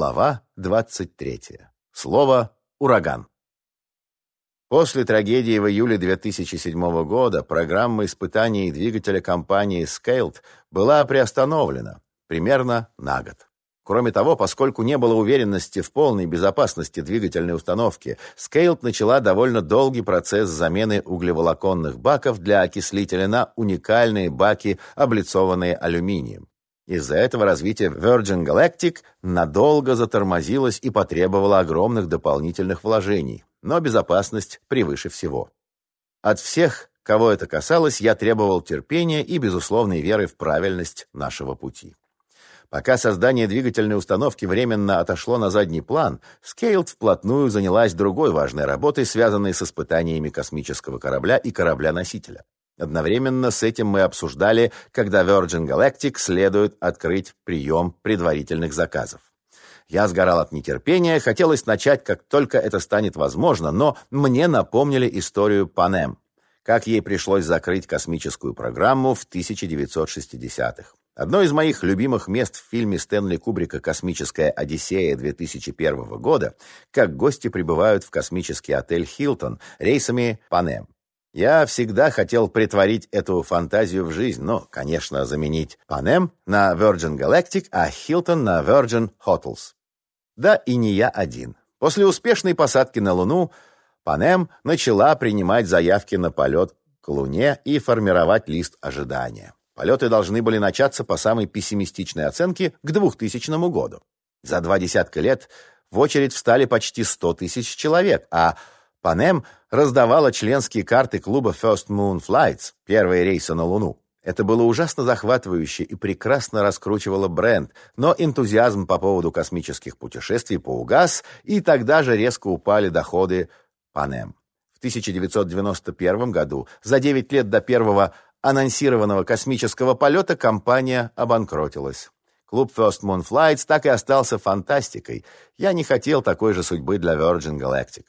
Глава 23. Слово «ураган». После трагедии в июле 2007 года программа испытаний двигателя компании Scaled была приостановлена примерно на год. Кроме того, поскольку не было уверенности в полной безопасности двигательной установки, Scaled начала довольно долгий процесс замены углеволоконных баков для окислителя на уникальные баки, облицованные алюминием. Из-за этого развитие Virgin Galactic надолго затормозилось и потребовало огромных дополнительных вложений, но безопасность превыше всего. От всех, кого это касалось, я требовал терпения и безусловной веры в правильность нашего пути. Пока создание двигательной установки временно отошло на задний план, Скейлд вплотную занялась другой важной работой, связанной с испытаниями космического корабля и корабля-носителя. Одновременно с этим мы обсуждали, когда Virgin Galactic следует открыть прием предварительных заказов. Я сгорал от нетерпения, хотелось начать, как только это станет возможно, но мне напомнили историю Панем, как ей пришлось закрыть космическую программу в 1960-х. Одно из моих любимых мест в фильме Стэнли Кубрика «Космическая Одиссея» 2001 года, как гости прибывают в космический отель «Хилтон» рейсами «Панем». Я всегда хотел притворить эту фантазию в жизнь, но, конечно, заменить «Панем» на Virgin Galactic, а «Хилтон» на Virgin Hotels. Да и не я один. После успешной посадки на Луну «Панем» начала принимать заявки на полет к Луне и формировать лист ожидания. Полеты должны были начаться по самой пессимистичной оценке к 2000 году. За два десятка лет в очередь встали почти 100 тысяч человек, а Панем раздавала членские карты клуба First Moon Flights, первые рейсы на Луну. Это было ужасно захватывающе и прекрасно раскручивало бренд, но энтузиазм по поводу космических путешествий поугас, и тогда же резко упали доходы Панем. В 1991 году, за 9 лет до первого анонсированного космического полета компания обанкротилась. Клуб First Moon Flights так и остался фантастикой. Я не хотел такой же судьбы для Virgin Galactic.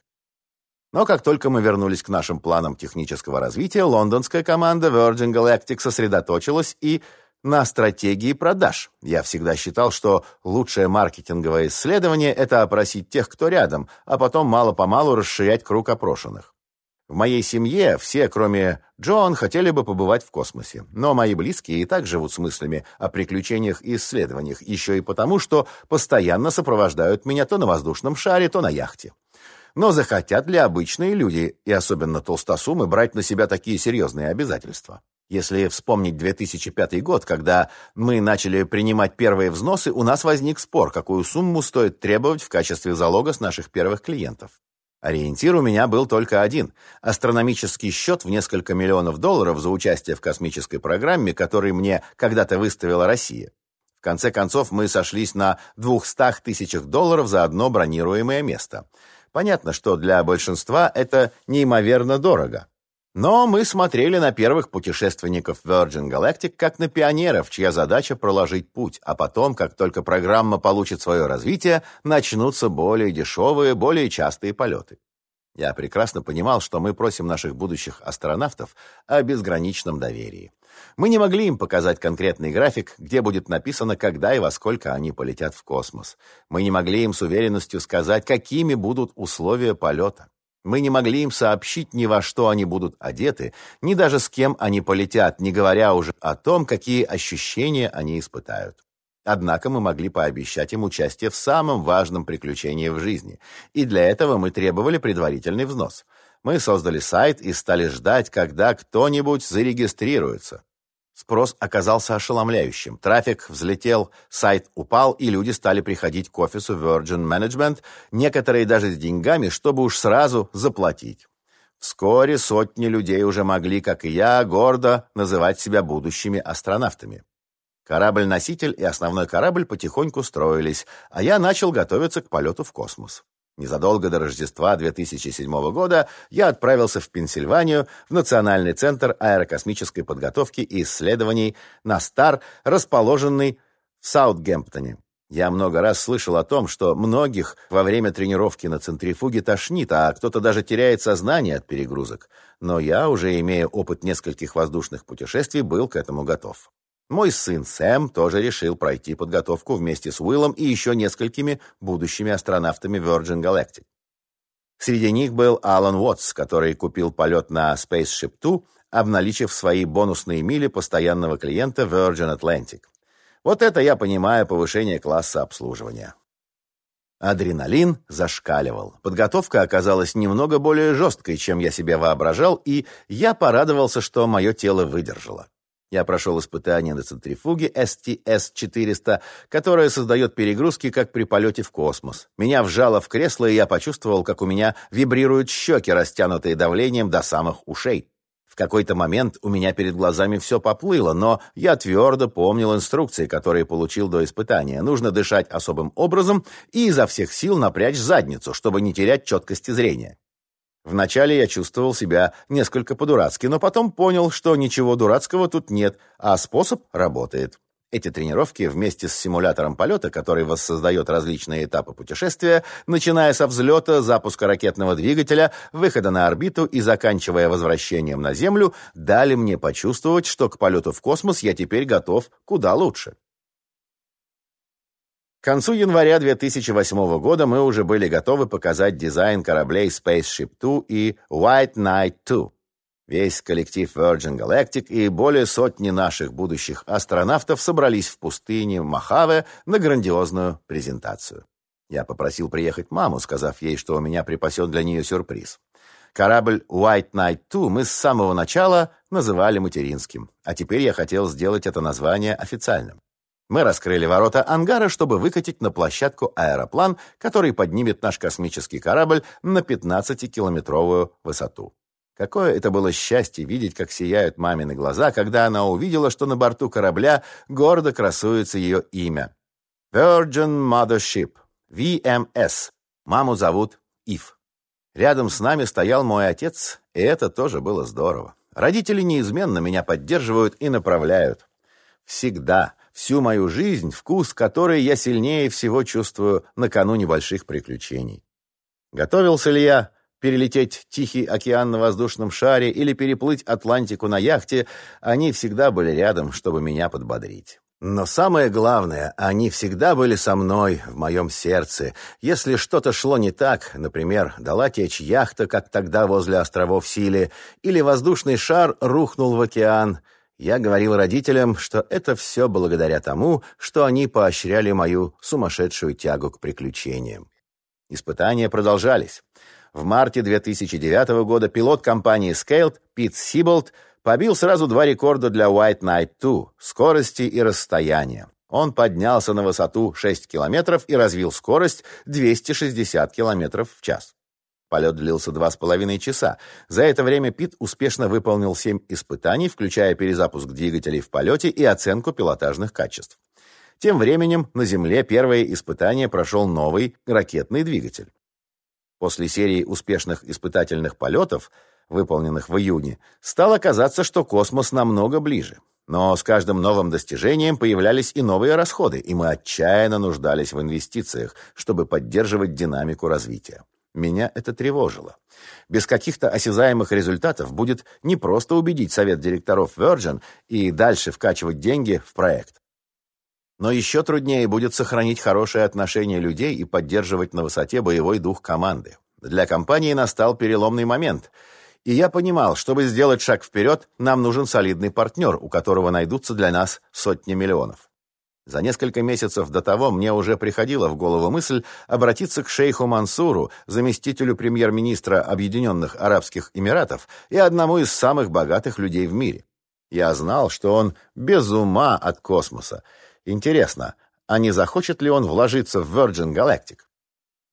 Но как только мы вернулись к нашим планам технического развития, лондонская команда Virgin Galactic сосредоточилась и на стратегии продаж. Я всегда считал, что лучшее маркетинговое исследование – это опросить тех, кто рядом, а потом мало-помалу расширять круг опрошенных. В моей семье все, кроме Джон, хотели бы побывать в космосе. Но мои близкие и так живут с мыслями о приключениях и исследованиях, еще и потому, что постоянно сопровождают меня то на воздушном шаре, то на яхте. Но захотят ли обычные люди, и особенно толстосумы, брать на себя такие серьезные обязательства? Если вспомнить 2005 год, когда мы начали принимать первые взносы, у нас возник спор, какую сумму стоит требовать в качестве залога с наших первых клиентов. Ориентир у меня был только один – астрономический счет в несколько миллионов долларов за участие в космической программе, который мне когда-то выставила Россия. В конце концов, мы сошлись на 200 тысячах долларов за одно бронируемое место. Понятно, что для большинства это неимоверно дорого. Но мы смотрели на первых путешественников Virgin Galactic как на пионеров, чья задача проложить путь, а потом, как только программа получит свое развитие, начнутся более дешевые, более частые полеты. Я прекрасно понимал, что мы просим наших будущих астронавтов о безграничном доверии. Мы не могли им показать конкретный график, где будет написано, когда и во сколько они полетят в космос. Мы не могли им с уверенностью сказать, какими будут условия полета. Мы не могли им сообщить ни во что они будут одеты, ни даже с кем они полетят, не говоря уже о том, какие ощущения они испытают. Однако мы могли пообещать им участие в самом важном приключении в жизни, и для этого мы требовали предварительный взнос. Мы создали сайт и стали ждать, когда кто-нибудь зарегистрируется. Спрос оказался ошеломляющим. Трафик взлетел, сайт упал, и люди стали приходить к офису Virgin Management, некоторые даже с деньгами, чтобы уж сразу заплатить. Вскоре сотни людей уже могли, как и я, гордо называть себя будущими астронавтами. Корабль-носитель и основной корабль потихоньку строились, а я начал готовиться к полету в космос. Незадолго до Рождества 2007 года я отправился в Пенсильванию в Национальный центр аэрокосмической подготовки и исследований НАСТАР, расположенный в Саутгемптоне. Я много раз слышал о том, что многих во время тренировки на центрифуге тошнит, а кто-то даже теряет сознание от перегрузок. Но я, уже имея опыт нескольких воздушных путешествий, был к этому готов. Мой сын Сэм тоже решил пройти подготовку вместе с Уиллом и еще несколькими будущими астронавтами Virgin Galactic. Среди них был Алан Уотс, который купил полет на Spaceship Two, обналичив свои бонусные мили постоянного клиента Virgin Atlantic. Вот это я понимаю повышение класса обслуживания. Адреналин зашкаливал. Подготовка оказалась немного более жесткой, чем я себе воображал, и я порадовался, что мое тело выдержало. Я прошел испытание на центрифуге STS-400, которая создает перегрузки, как при полете в космос. Меня вжало в кресло, и я почувствовал, как у меня вибрируют щеки, растянутые давлением до самых ушей. В какой-то момент у меня перед глазами все поплыло, но я твердо помнил инструкции, которые получил до испытания. Нужно дышать особым образом и изо всех сил напрячь задницу, чтобы не терять четкости зрения. Вначале я чувствовал себя несколько по-дурацки, но потом понял, что ничего дурацкого тут нет, а способ работает. Эти тренировки вместе с симулятором полета, который воссоздает различные этапы путешествия, начиная со взлета, запуска ракетного двигателя, выхода на орбиту и заканчивая возвращением на Землю, дали мне почувствовать, что к полету в космос я теперь готов куда лучше. К концу января 2008 года мы уже были готовы показать дизайн кораблей Spaceship Two и White Knight Two. Весь коллектив Virgin Galactic и более сотни наших будущих астронавтов собрались в пустыне Мохаве на грандиозную презентацию. Я попросил приехать маму, сказав ей, что у меня припасен для нее сюрприз. Корабль White Knight 2 мы с самого начала называли материнским, а теперь я хотел сделать это название официальным. Мы раскрыли ворота ангара, чтобы выкатить на площадку аэроплан, который поднимет наш космический корабль на 15-километровую высоту. Какое это было счастье видеть, как сияют мамины глаза, когда она увидела, что на борту корабля гордо красуется ее имя. Virgin Mothership, VMS. Маму зовут Ив. Рядом с нами стоял мой отец, и это тоже было здорово. Родители неизменно меня поддерживают и направляют. Всегда, всю мою жизнь, вкус который я сильнее всего чувствую накануне больших приключений. Готовился ли я перелететь Тихий океан на воздушном шаре или переплыть Атлантику на яхте, они всегда были рядом, чтобы меня подбодрить. Но самое главное, они всегда были со мной, в моем сердце. Если что-то шло не так, например, дала течь яхта, как тогда возле островов Сили, или воздушный шар рухнул в океан, я говорил родителям, что это все благодаря тому, что они поощряли мою сумасшедшую тягу к приключениям. Испытания продолжались. В марте 2009 года пилот компании Scaled Пит Сиболт побил сразу два рекорда для White Knight 2 – скорости и расстояния. Он поднялся на высоту 6 километров и развил скорость 260 километров в час. Полет длился два с половиной часа. За это время Пит успешно выполнил семь испытаний, включая перезапуск двигателей в полете и оценку пилотажных качеств. Тем временем на Земле первое испытание прошел новый ракетный двигатель. После серии успешных испытательных полетов, выполненных в июне, стало казаться, что космос намного ближе. Но с каждым новым достижением появлялись и новые расходы, и мы отчаянно нуждались в инвестициях, чтобы поддерживать динамику развития. Меня это тревожило. Без каких-то осязаемых результатов будет непросто убедить совет директоров Virgin и дальше вкачивать деньги в проект. Но еще труднее будет сохранить хорошие отношения людей и поддерживать на высоте боевой дух команды. Для компании настал переломный момент. И я понимал, чтобы сделать шаг вперед, нам нужен солидный партнер, у которого найдутся для нас сотни миллионов. За несколько месяцев до того мне уже приходила в голову мысль обратиться к шейху Мансуру, заместителю премьер-министра Объединенных Арабских Эмиратов и одному из самых богатых людей в мире. Я знал, что он без ума от космоса, Интересно, а не захочет ли он вложиться в Virgin Galactic?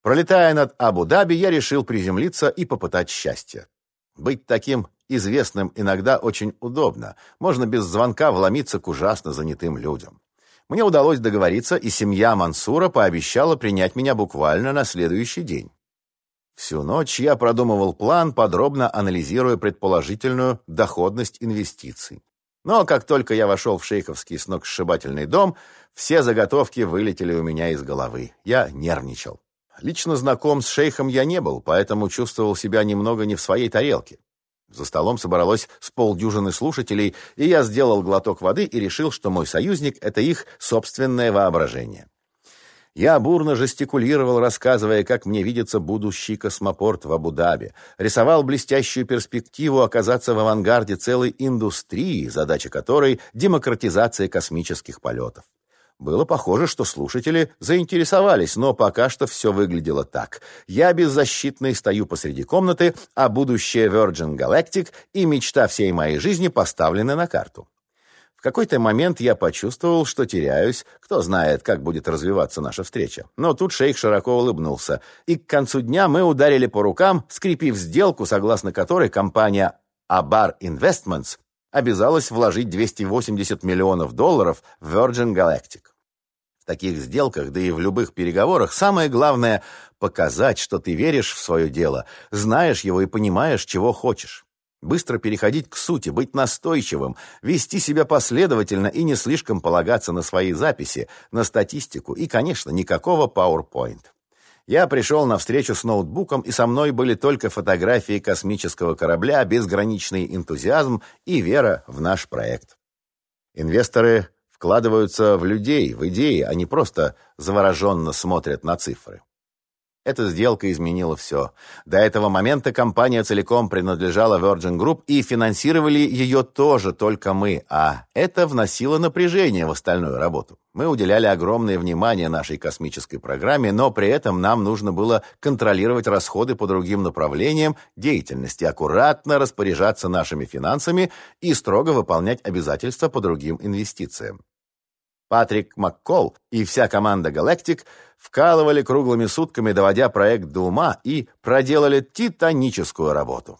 Пролетая над Абу-Даби, я решил приземлиться и попытать счастье. Быть таким известным иногда очень удобно. Можно без звонка вломиться к ужасно занятым людям. Мне удалось договориться, и семья Мансура пообещала принять меня буквально на следующий день. Всю ночь я продумывал план, подробно анализируя предположительную доходность инвестиций. Но как только я вошел в шейховский сногсшибательный дом, все заготовки вылетели у меня из головы. Я нервничал. Лично знаком с шейхом я не был, поэтому чувствовал себя немного не в своей тарелке. За столом собралось с полдюжины слушателей, и я сделал глоток воды и решил, что мой союзник — это их собственное воображение. Я бурно жестикулировал, рассказывая, как мне видится будущий космопорт в Абу-Даби, рисовал блестящую перспективу оказаться в авангарде целой индустрии, задача которой — демократизация космических полетов. Было похоже, что слушатели заинтересовались, но пока что все выглядело так. Я беззащитный стою посреди комнаты, а будущее Virgin Galactic и мечта всей моей жизни поставлены на карту. В какой-то момент я почувствовал, что теряюсь, кто знает, как будет развиваться наша встреча. Но тут шейх широко улыбнулся, и к концу дня мы ударили по рукам, скрепив сделку, согласно которой компания Abar Investments обязалась вложить 280 миллионов долларов в Virgin Galactic. Таких сделках, да и в любых переговорах, самое главное — показать, что ты веришь в свое дело, знаешь его и понимаешь, чего хочешь. Быстро переходить к сути, быть настойчивым, вести себя последовательно и не слишком полагаться на свои записи, на статистику и, конечно, никакого PowerPoint. Я пришел на встречу с ноутбуком, и со мной были только фотографии космического корабля, безграничный энтузиазм и вера в наш проект. Инвесторы вкладываются в людей, в идеи, а не просто завороженно смотрят на цифры. Эта сделка изменила все. До этого момента компания целиком принадлежала Virgin Group и финансировали ее тоже только мы, а это вносило напряжение в остальную работу. Мы уделяли огромное внимание нашей космической программе, но при этом нам нужно было контролировать расходы по другим направлениям деятельности, аккуратно распоряжаться нашими финансами и строго выполнять обязательства по другим инвестициям. Патрик Маккол и вся команда «Галактик» вкалывали круглыми сутками, доводя проект до ума, и проделали титаническую работу.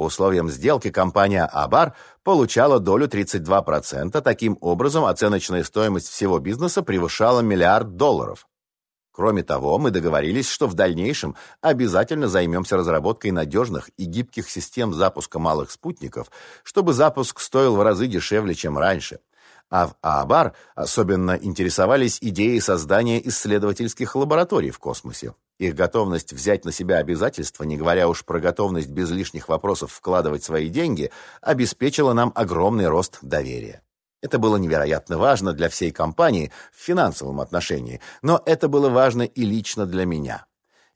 По условиям сделки компания «Абар» получала долю 32%, таким образом оценочная стоимость всего бизнеса превышала миллиард долларов. Кроме того, мы договорились, что в дальнейшем обязательно займемся разработкой надежных и гибких систем запуска малых спутников, чтобы запуск стоил в разы дешевле, чем раньше – а в Аабар особенно интересовались идеей создания исследовательских лабораторий в космосе. Их готовность взять на себя обязательства, не говоря уж про готовность без лишних вопросов вкладывать свои деньги, обеспечила нам огромный рост доверия. Это было невероятно важно для всей компании в финансовом отношении, но это было важно и лично для меня.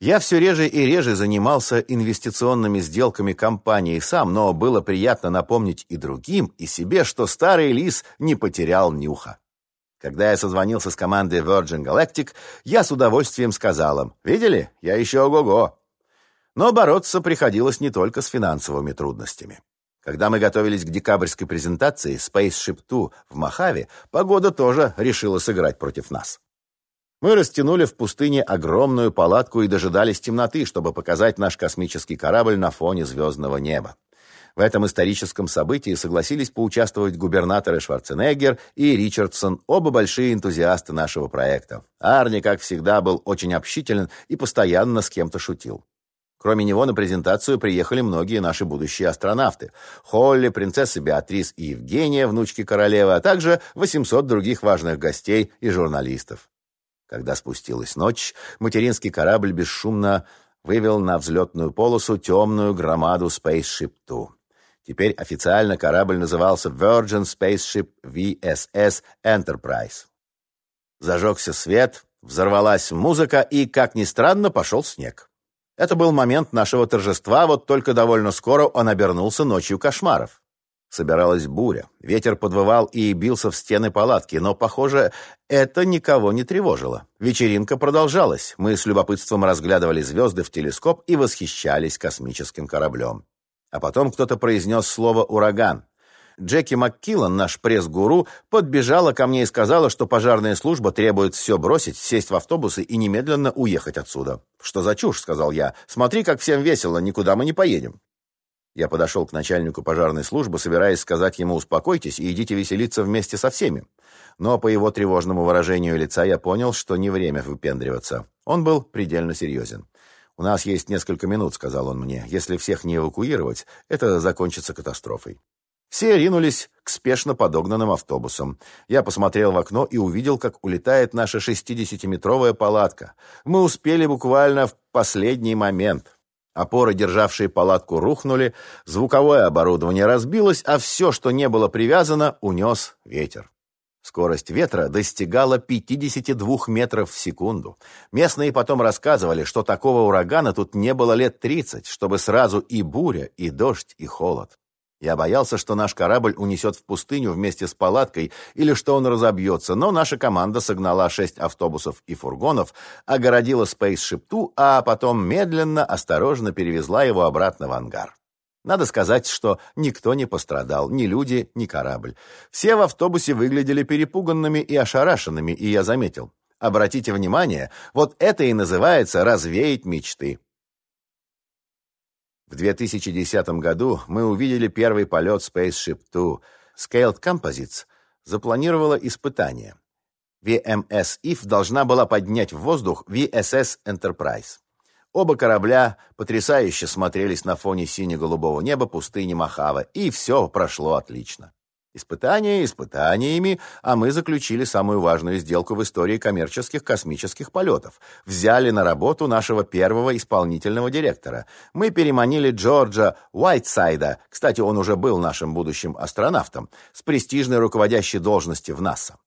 Я все реже и реже занимался инвестиционными сделками компании сам, но было приятно напомнить и другим, и себе, что старый лис не потерял нюха. Когда я созвонился с командой Virgin Galactic, я с удовольствием сказал им, «Видели? Я еще ого-го». Но бороться приходилось не только с финансовыми трудностями. Когда мы готовились к декабрьской презентации Spaceship 2 в Мохаве, погода тоже решила сыграть против нас. Мы растянули в пустыне огромную палатку и дожидались темноты, чтобы показать наш космический корабль на фоне звездного неба. В этом историческом событии согласились поучаствовать губернаторы Шварценеггер и Ричардсон, оба большие энтузиасты нашего проекта. Арни, как всегда, был очень общителен и постоянно с кем-то шутил. Кроме него на презентацию приехали многие наши будущие астронавты. Холли, принцесса Беатрис и Евгения, внучки королевы, а также 800 других важных гостей и журналистов. Когда спустилась ночь, материнский корабль бесшумно вывел на взлетную полосу темную громаду Spaceship Two. Теперь официально корабль назывался Virgin Spaceship VSS Enterprise. Зажегся свет, взорвалась музыка и, как ни странно, пошел снег. Это был момент нашего торжества, вот только довольно скоро он обернулся ночью кошмаров. Собиралась буря. Ветер подвывал и бился в стены палатки, но, похоже, это никого не тревожило. Вечеринка продолжалась. Мы с любопытством разглядывали звезды в телескоп и восхищались космическим кораблем. А потом кто-то произнес слово «ураган». Джеки МакКиллан, наш пресс-гуру, подбежала ко мне и сказала, что пожарная служба требует все бросить, сесть в автобусы и немедленно уехать отсюда. «Что за чушь?» — сказал я. «Смотри, как всем весело, никуда мы не поедем». Я подошел к начальнику пожарной службы, собираясь сказать ему «успокойтесь и идите веселиться вместе со всеми». Но по его тревожному выражению лица я понял, что не время выпендриваться. Он был предельно серьезен. «У нас есть несколько минут», — сказал он мне. «Если всех не эвакуировать, это закончится катастрофой». Все ринулись к спешно подогнанным автобусам. Я посмотрел в окно и увидел, как улетает наша 60-метровая палатка. Мы успели буквально в последний момент. Опоры, державшие палатку, рухнули, звуковое оборудование разбилось, а все, что не было привязано, унес ветер. Скорость ветра достигала 52 метров в секунду. Местные потом рассказывали, что такого урагана тут не было лет 30, чтобы сразу и буря, и дождь, и холод. Я боялся, что наш корабль унесет в пустыню вместе с палаткой или что он разобьется, но наша команда согнала шесть автобусов и фургонов, огородила Spaceship Two, а потом медленно, осторожно перевезла его обратно в ангар. Надо сказать, что никто не пострадал, ни люди, ни корабль. Все в автобусе выглядели перепуганными и ошарашенными, и я заметил. Обратите внимание, вот это и называется развеять мечты. В 2010 году мы увидели первый полет Spaceship Two. Scaled Composites запланировала испытание. VMS If должна была поднять в воздух VSS Enterprise. Оба корабля потрясающе смотрелись на фоне сине-голубого неба пустыни Махава, и все прошло отлично. Испытания испытаниями, а мы заключили самую важную сделку в истории коммерческих космических полетов. Взяли на работу нашего первого исполнительного директора. Мы переманили Джорджа Уайтсайда, кстати, он уже был нашим будущим астронавтом, с престижной руководящей должности в НАСА.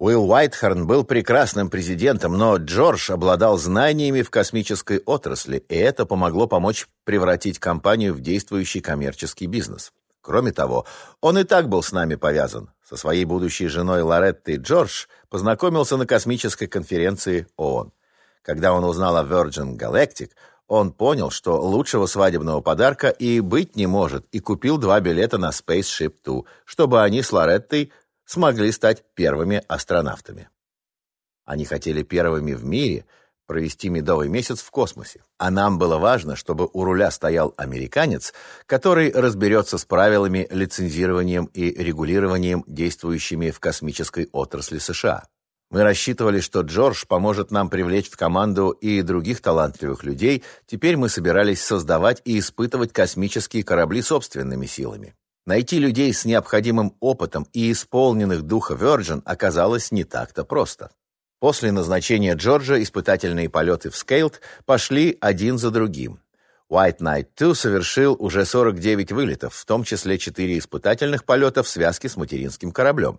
Уилл Уайтхорн был прекрасным президентом, но Джордж обладал знаниями в космической отрасли, и это помогло помочь превратить компанию в действующий коммерческий бизнес. Кроме того, он и так был с нами повязан. Со своей будущей женой Лореттой Джордж познакомился на космической конференции ООН. Когда он узнал о Virgin Galactic, он понял, что лучшего свадебного подарка и быть не может, и купил два билета на Spaceship Two, чтобы они с Лореттой смогли стать первыми астронавтами. Они хотели первыми в мире провести медовый месяц в космосе. А нам было важно, чтобы у руля стоял американец, который разберется с правилами, лицензированием и регулированием, действующими в космической отрасли США. Мы рассчитывали, что Джордж поможет нам привлечь в команду и других талантливых людей. Теперь мы собирались создавать и испытывать космические корабли собственными силами. Найти людей с необходимым опытом и исполненных духа Virgin оказалось не так-то просто. После назначения Джорджа испытательные полеты в Скейлд пошли один за другим. White Knight 2 совершил уже 49 вылетов, в том числе 4 испытательных полета в связке с материнским кораблем.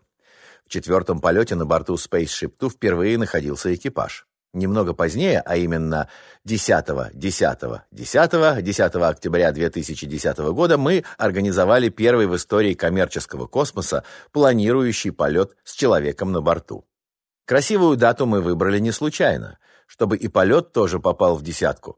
В четвертом полете на борту Spaceship Two впервые находился экипаж. Немного позднее, а именно 10, 10, 10, 10 октября 2010 года мы организовали первый в истории коммерческого космоса планирующий полет с человеком на борту. Красивую дату мы выбрали не случайно, чтобы и полет тоже попал в десятку.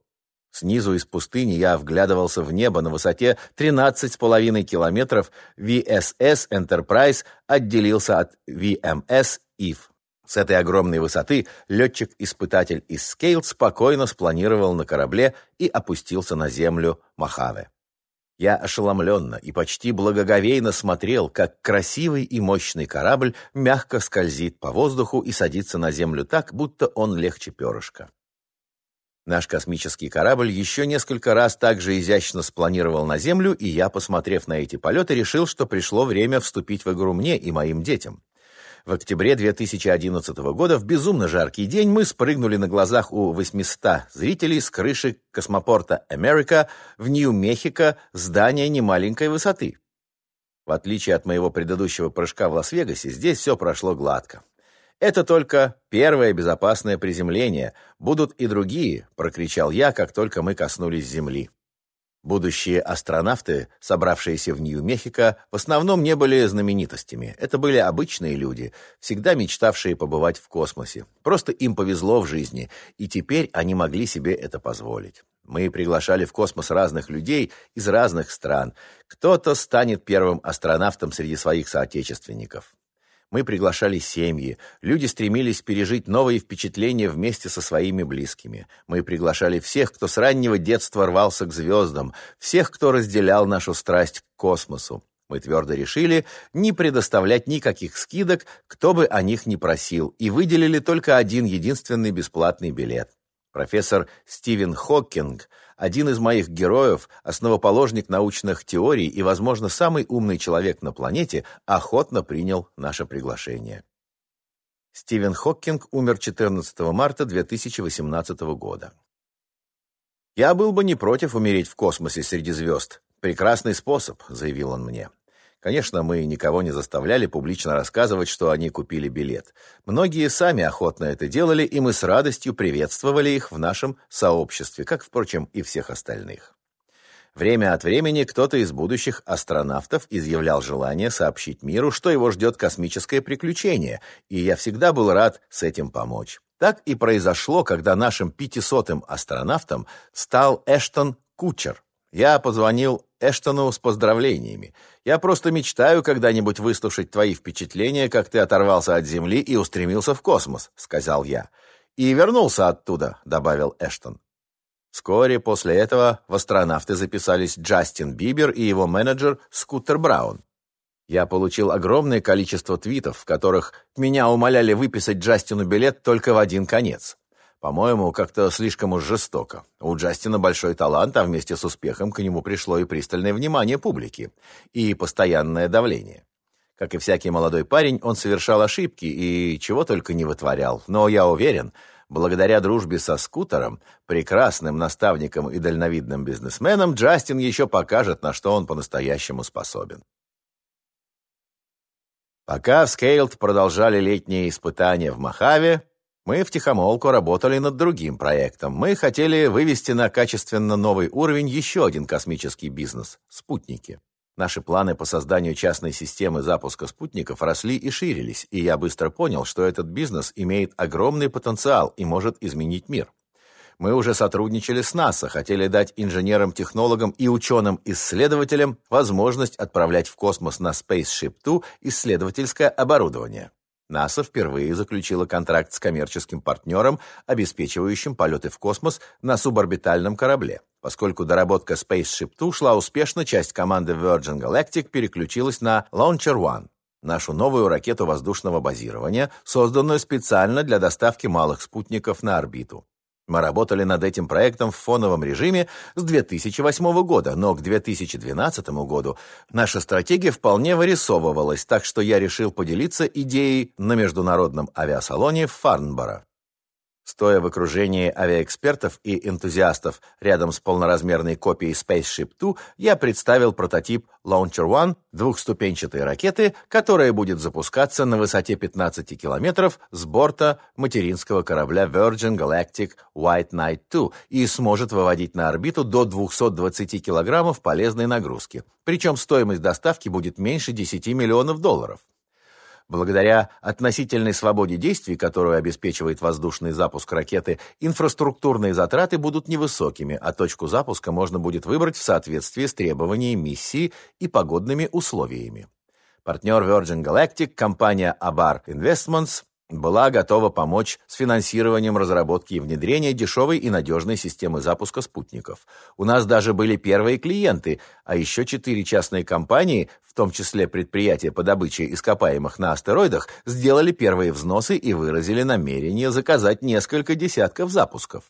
Снизу из пустыни я вглядывался в небо на высоте 13,5 километров. VSS Enterprise отделился от VMS Eve. С этой огромной высоты летчик-испытатель из Скейлд спокойно спланировал на корабле и опустился на землю Махаве. Я ошеломленно и почти благоговейно смотрел, как красивый и мощный корабль мягко скользит по воздуху и садится на землю так, будто он легче перышка. Наш космический корабль еще несколько раз так же изящно спланировал на Землю, и я, посмотрев на эти полеты, решил, что пришло время вступить в игру мне и моим детям. В октябре 2011 года в безумно жаркий день мы спрыгнули на глазах у 800 зрителей с крыши космопорта Америка в Нью-Мехико здание немаленькой высоты. В отличие от моего предыдущего прыжка в Лас-Вегасе, здесь все прошло гладко. «Это только первое безопасное приземление. Будут и другие», — прокричал я, как только мы коснулись земли. Будущие астронавты, собравшиеся в Нью-Мехико, в основном не были знаменитостями. Это были обычные люди, всегда мечтавшие побывать в космосе. Просто им повезло в жизни, и теперь они могли себе это позволить. Мы приглашали в космос разных людей из разных стран. Кто-то станет первым астронавтом среди своих соотечественников. Мы приглашали семьи. Люди стремились пережить новые впечатления вместе со своими близкими. Мы приглашали всех, кто с раннего детства рвался к звездам, всех, кто разделял нашу страсть к космосу. Мы твердо решили не предоставлять никаких скидок, кто бы о них ни просил, и выделили только один единственный бесплатный билет. Профессор Стивен Хокинг – один из моих героев, основоположник научных теорий и, возможно, самый умный человек на планете, охотно принял наше приглашение. Стивен Хокинг умер 14 марта 2018 года. «Я был бы не против умереть в космосе среди звезд. Прекрасный способ», — заявил он мне. Конечно, мы никого не заставляли публично рассказывать, что они купили билет. Многие сами охотно это делали, и мы с радостью приветствовали их в нашем сообществе, как, впрочем, и всех остальных. Время от времени кто-то из будущих астронавтов изъявлял желание сообщить миру, что его ждет космическое приключение, и я всегда был рад с этим помочь. Так и произошло, когда нашим пятисотым астронавтом стал Эштон Кучер. Я позвонил Эштону с поздравлениями. Я просто мечтаю когда-нибудь выслушать твои впечатления, как ты оторвался от Земли и устремился в космос», — сказал я. «И вернулся оттуда», — добавил Эштон. Вскоре после этого в астронавты записались Джастин Бибер и его менеджер Скутер Браун. Я получил огромное количество твитов, в которых меня умоляли выписать Джастину билет только в один конец. По-моему, как-то слишком уж жестоко. У Джастина большой талант, а вместе с успехом к нему пришло и пристальное внимание публики, и постоянное давление. Как и всякий молодой парень, он совершал ошибки и чего только не вытворял. Но я уверен, благодаря дружбе со скутером, прекрасным наставником и дальновидным бизнесменом, Джастин еще покажет, на что он по-настоящему способен. Пока в Скейлд продолжали летние испытания в Махаве, мы втихомолку работали над другим проектом. Мы хотели вывести на качественно новый уровень еще один космический бизнес – спутники. Наши планы по созданию частной системы запуска спутников росли и ширились, и я быстро понял, что этот бизнес имеет огромный потенциал и может изменить мир. Мы уже сотрудничали с НАСА, хотели дать инженерам-технологам и ученым-исследователям возможность отправлять в космос на Spaceship Two исследовательское оборудование. НАСА впервые заключила контракт с коммерческим партнером, обеспечивающим полеты в космос на суборбитальном корабле. Поскольку доработка Spaceship Two шла успешно, часть команды Virgin Galactic переключилась на Launcher One, нашу новую ракету воздушного базирования, созданную специально для доставки малых спутников на орбиту. Мы работали над этим проектом в фоновом режиме с 2008 года, но к 2012 году наша стратегия вполне вырисовывалась, так что я решил поделиться идеей на международном авиасалоне в Фарнборо. Стоя в окружении авиаэкспертов и энтузиастов рядом с полноразмерной копией Spaceship Two, я представил прототип Launcher One двухступенчатой ракеты, которая будет запускаться на высоте 15 километров с борта материнского корабля Virgin Galactic White Knight II и сможет выводить на орбиту до 220 килограммов полезной нагрузки. Причем стоимость доставки будет меньше 10 миллионов долларов. Благодаря относительной свободе действий, которую обеспечивает воздушный запуск ракеты, инфраструктурные затраты будут невысокими, а точку запуска можно будет выбрать в соответствии с требованиями миссии и погодными условиями. Партнер Virgin Galactic, компания Abar Investments, была готова помочь с финансированием разработки и внедрения дешевой и надежной системы запуска спутников. У нас даже были первые клиенты, а еще четыре частные компании, в том числе предприятия по добыче ископаемых на астероидах, сделали первые взносы и выразили намерение заказать несколько десятков запусков.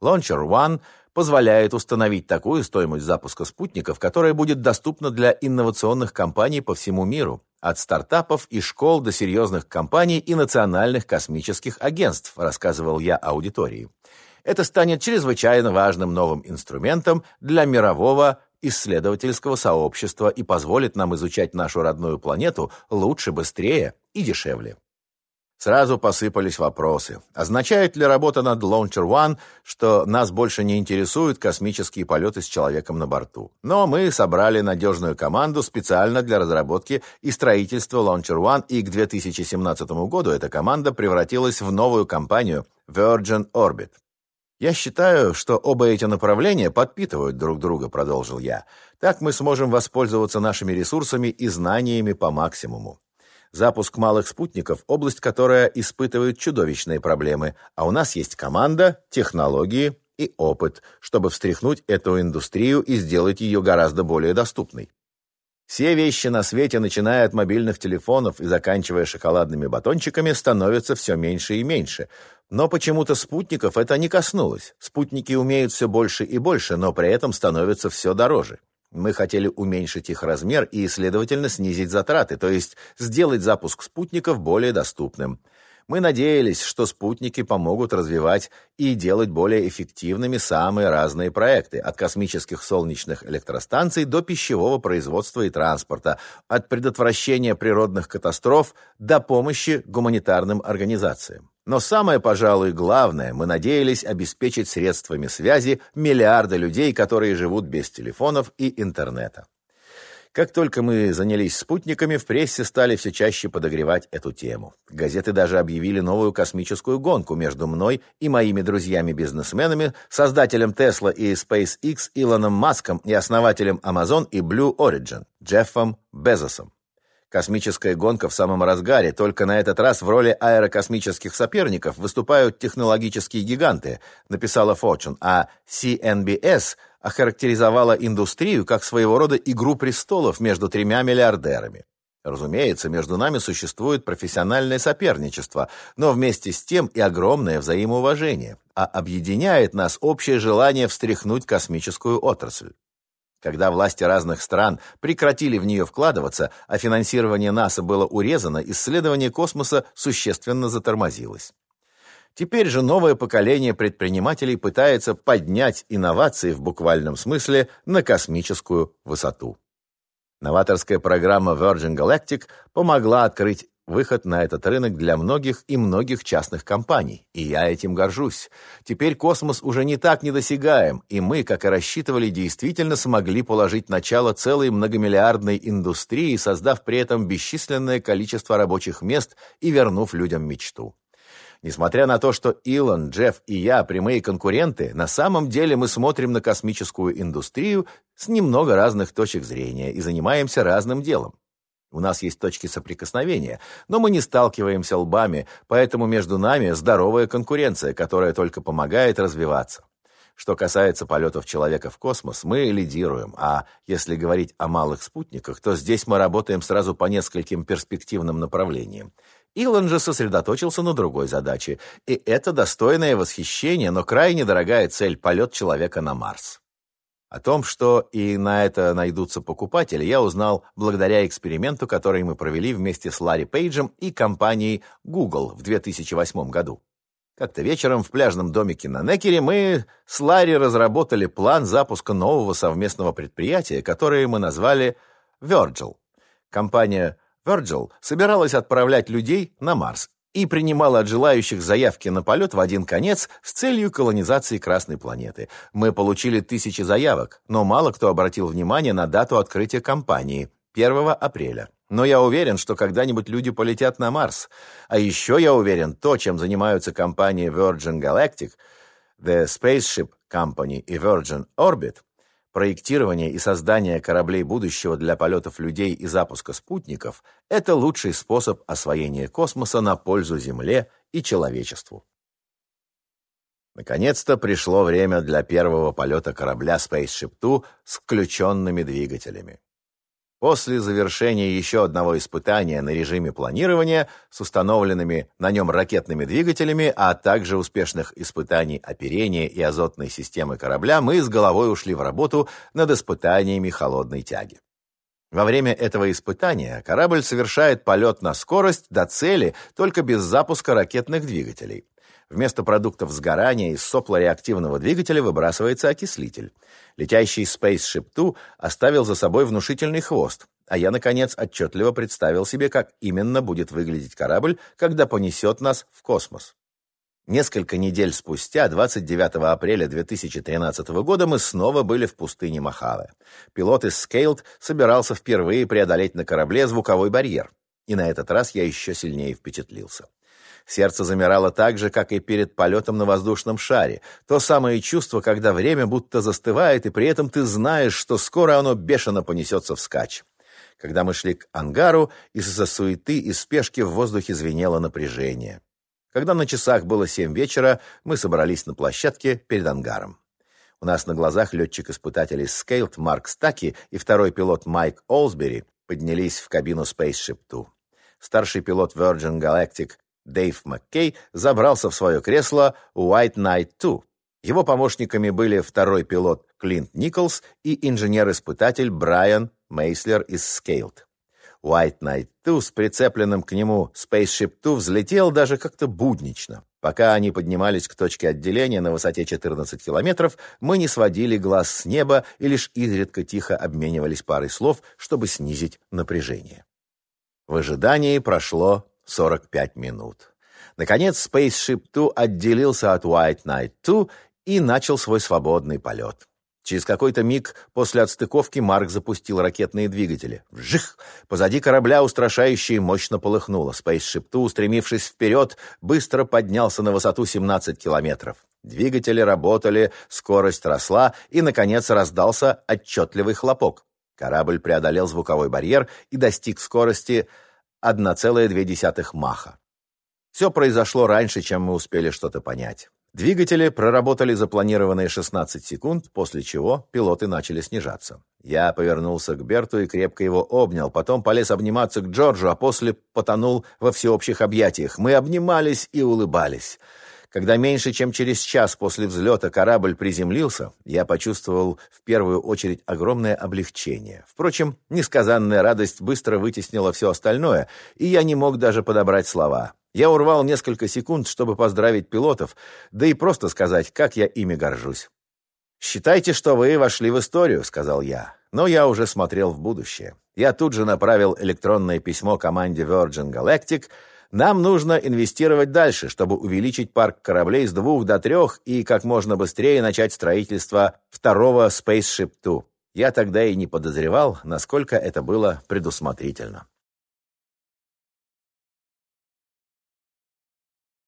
Launcher One позволяет установить такую стоимость запуска спутников, которая будет доступна для инновационных компаний по всему миру, от стартапов и школ до серьезных компаний и национальных космических агентств, рассказывал я аудитории. Это станет чрезвычайно важным новым инструментом для мирового исследовательского сообщества и позволит нам изучать нашу родную планету лучше, быстрее и дешевле. Сразу посыпались вопросы. Означает ли работа над Launcher One, что нас больше не интересуют космические полеты с человеком на борту? Но мы собрали надежную команду специально для разработки и строительства Launcher One, и к 2017 году эта команда превратилась в новую компанию Virgin Orbit. «Я считаю, что оба эти направления подпитывают друг друга», — продолжил я. «Так мы сможем воспользоваться нашими ресурсами и знаниями по максимуму. Запуск малых спутников – область, которая испытывает чудовищные проблемы, а у нас есть команда, технологии и опыт, чтобы встряхнуть эту индустрию и сделать ее гораздо более доступной. Все вещи на свете, начиная от мобильных телефонов и заканчивая шоколадными батончиками, становятся все меньше и меньше. Но почему-то спутников это не коснулось. Спутники умеют все больше и больше, но при этом становятся все дороже. Мы хотели уменьшить их размер и, следовательно, снизить затраты, то есть сделать запуск спутников более доступным. Мы надеялись, что спутники помогут развивать и делать более эффективными самые разные проекты, от космических солнечных электростанций до пищевого производства и транспорта, от предотвращения природных катастроф до помощи гуманитарным организациям. Но самое, пожалуй, главное, мы надеялись обеспечить средствами связи миллиарды людей, которые живут без телефонов и интернета. Как только мы занялись спутниками, в прессе стали все чаще подогревать эту тему. Газеты даже объявили новую космическую гонку между мной и моими друзьями-бизнесменами, создателем Tesla и SpaceX Илоном Маском и основателем Amazon и Blue Origin Джеффом Безосом. Космическая гонка в самом разгаре, только на этот раз в роли аэрокосмических соперников выступают технологические гиганты, написала Fortune, а CNBS охарактеризовала индустрию как своего рода игру престолов между тремя миллиардерами. Разумеется, между нами существует профессиональное соперничество, но вместе с тем и огромное взаимоуважение, а объединяет нас общее желание встряхнуть космическую отрасль. Когда власти разных стран прекратили в нее вкладываться, а финансирование НАСА было урезано, исследование космоса существенно затормозилось. Теперь же новое поколение предпринимателей пытается поднять инновации в буквальном смысле на космическую высоту. Новаторская программа Virgin Galactic помогла открыть выход на этот рынок для многих и многих частных компаний, и я этим горжусь. Теперь космос уже не так недосягаем, и мы, как и рассчитывали, действительно смогли положить начало целой многомиллиардной индустрии, создав при этом бесчисленное количество рабочих мест и вернув людям мечту. Несмотря на то, что Илон, Джефф и я прямые конкуренты, на самом деле мы смотрим на космическую индустрию с немного разных точек зрения и занимаемся разным делом. У нас есть точки соприкосновения, но мы не сталкиваемся лбами, поэтому между нами здоровая конкуренция, которая только помогает развиваться. Что касается полетов человека в космос, мы лидируем, а если говорить о малых спутниках, то здесь мы работаем сразу по нескольким перспективным направлениям. Илон же сосредоточился на другой задаче, и это достойное восхищение, но крайне дорогая цель – полет человека на Марс. О том, что и на это найдутся покупатели, я узнал благодаря эксперименту, который мы провели вместе с Ларри Пейджем и компанией Google в 2008 году. Как-то вечером в пляжном домике на Некере мы с Ларри разработали план запуска нового совместного предприятия, которое мы назвали Virgil. Компания Virgil собиралась отправлять людей на Марс и принимала от желающих заявки на полет в один конец с целью колонизации Красной планеты. Мы получили тысячи заявок, но мало кто обратил внимание на дату открытия компании – 1 апреля. Но я уверен, что когда-нибудь люди полетят на Марс. А еще я уверен, то, чем занимаются компании Virgin Galactic, The Spaceship Company и Virgin Orbit – Проектирование и создание кораблей будущего для полетов людей и запуска спутников – это лучший способ освоения космоса на пользу Земле и человечеству. Наконец-то пришло время для первого полета корабля Spaceship Two с включенными двигателями. После завершения еще одного испытания на режиме планирования с установленными на нем ракетными двигателями, а также успешных испытаний оперения и азотной системы корабля, мы с головой ушли в работу над испытаниями холодной тяги. Во время этого испытания корабль совершает полет на скорость до цели только без запуска ракетных двигателей. Вместо продуктов сгорания из сопла реактивного двигателя выбрасывается окислитель. Летящий Spaceship Two оставил за собой внушительный хвост, а я, наконец, отчетливо представил себе, как именно будет выглядеть корабль, когда понесет нас в космос. Несколько недель спустя, 29 апреля 2013 года, мы снова были в пустыне Мохаве. Пилот из Scaled собирался впервые преодолеть на корабле звуковой барьер. И на этот раз я еще сильнее впечатлился. Сердце замирало так же, как и перед полетом на воздушном шаре. То самое чувство, когда время будто застывает, и при этом ты знаешь, что скоро оно бешено понесется вскачь. Когда мы шли к ангару, из-за суеты и спешки в воздухе звенело напряжение. Когда на часах было семь вечера, мы собрались на площадке перед ангаром. У нас на глазах летчик-испытатель из Скейлд Марк Стаки и второй пилот Майк Олсбери поднялись в кабину Spaceship Two. Старший пилот Virgin Galactic Дэйв Маккей забрался в свое кресло White Knight 2. Его помощниками были второй пилот Клинт Николс и инженер-испытатель Брайан Мейслер из Scaled. White Knight 2 с прицепленным к нему SpaceShipTwo взлетел даже как-то буднично. Пока они поднимались к точке отделения на высоте 14 километров, мы не сводили глаз с неба и лишь изредка тихо обменивались парой слов, чтобы снизить напряжение. В ожидании прошло 45 минут. Наконец, Spaceship Two отделился от White Knight 2 и начал свой свободный полет. Через какой-то миг после отстыковки Марк запустил ракетные двигатели. Вжих! Позади корабля устрашающе мощно полыхнуло. Spaceship Two, устремившись вперед, быстро поднялся на высоту 17 километров. Двигатели работали, скорость росла, и, наконец, раздался отчетливый хлопок. Корабль преодолел звуковой барьер и достиг скорости 1,2 маха. Все произошло раньше, чем мы успели что-то понять. Двигатели проработали запланированные 16 секунд, после чего пилоты начали снижаться. Я повернулся к Берту и крепко его обнял, потом полез обниматься к Джорджу, а после потонул во всеобщих объятиях. Мы обнимались и улыбались. Когда меньше чем через час после взлета корабль приземлился, я почувствовал в первую очередь огромное облегчение. Впрочем, несказанная радость быстро вытеснила все остальное, и я не мог даже подобрать слова. Я урвал несколько секунд, чтобы поздравить пилотов, да и просто сказать, как я ими горжусь. «Считайте, что вы вошли в историю», — сказал я. Но я уже смотрел в будущее. Я тут же направил электронное письмо команде Virgin Galactic. Нам нужно инвестировать дальше, чтобы увеличить парк кораблей с двух до трех и как можно быстрее начать строительство второго Spaceship Two. Я тогда и не подозревал, насколько это было предусмотрительно.